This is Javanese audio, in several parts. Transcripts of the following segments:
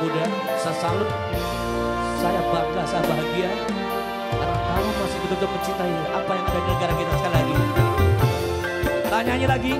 muda, saya salut, saya bangga, saya bahagia. Karena kamu masih betul-betul mencintai apa yang ada di negara kita sekali lagi. Tanyanya lagi,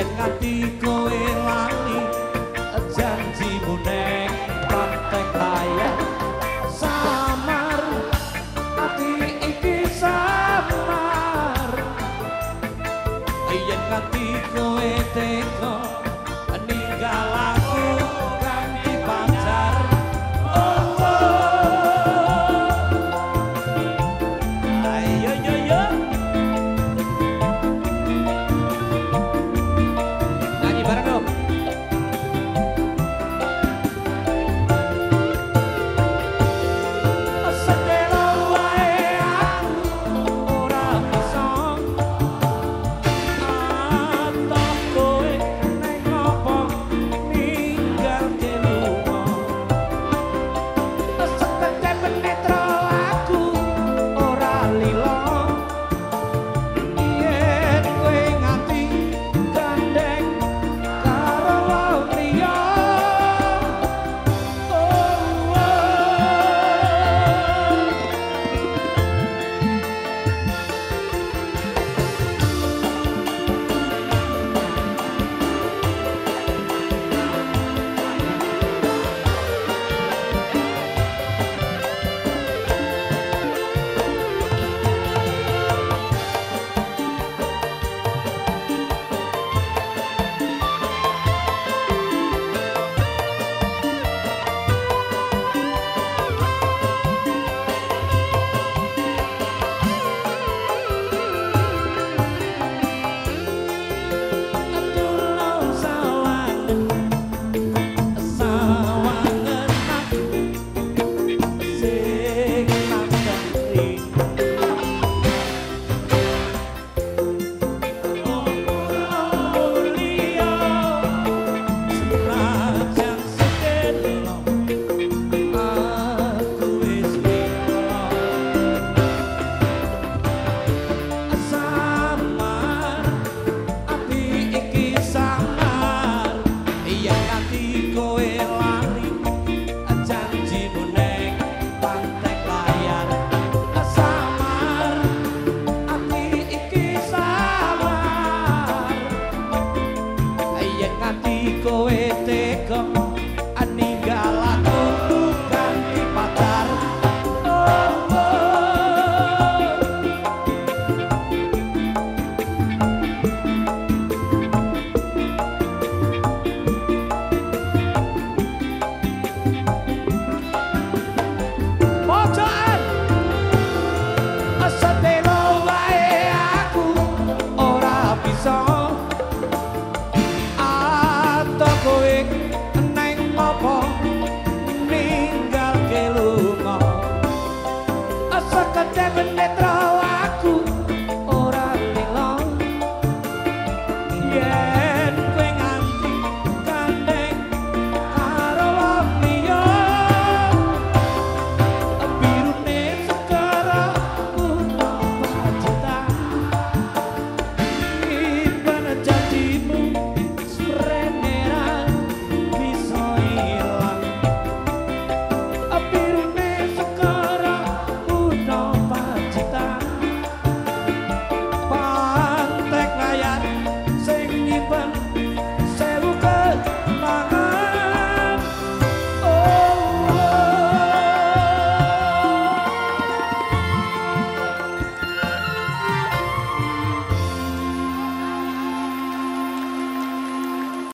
yen ngati kowe lali janjimu nek pantek layak samar ati iki samar. Yen ngati kowe tekan